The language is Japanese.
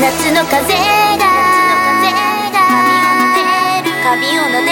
夏の風が夏の風が髪を撫でる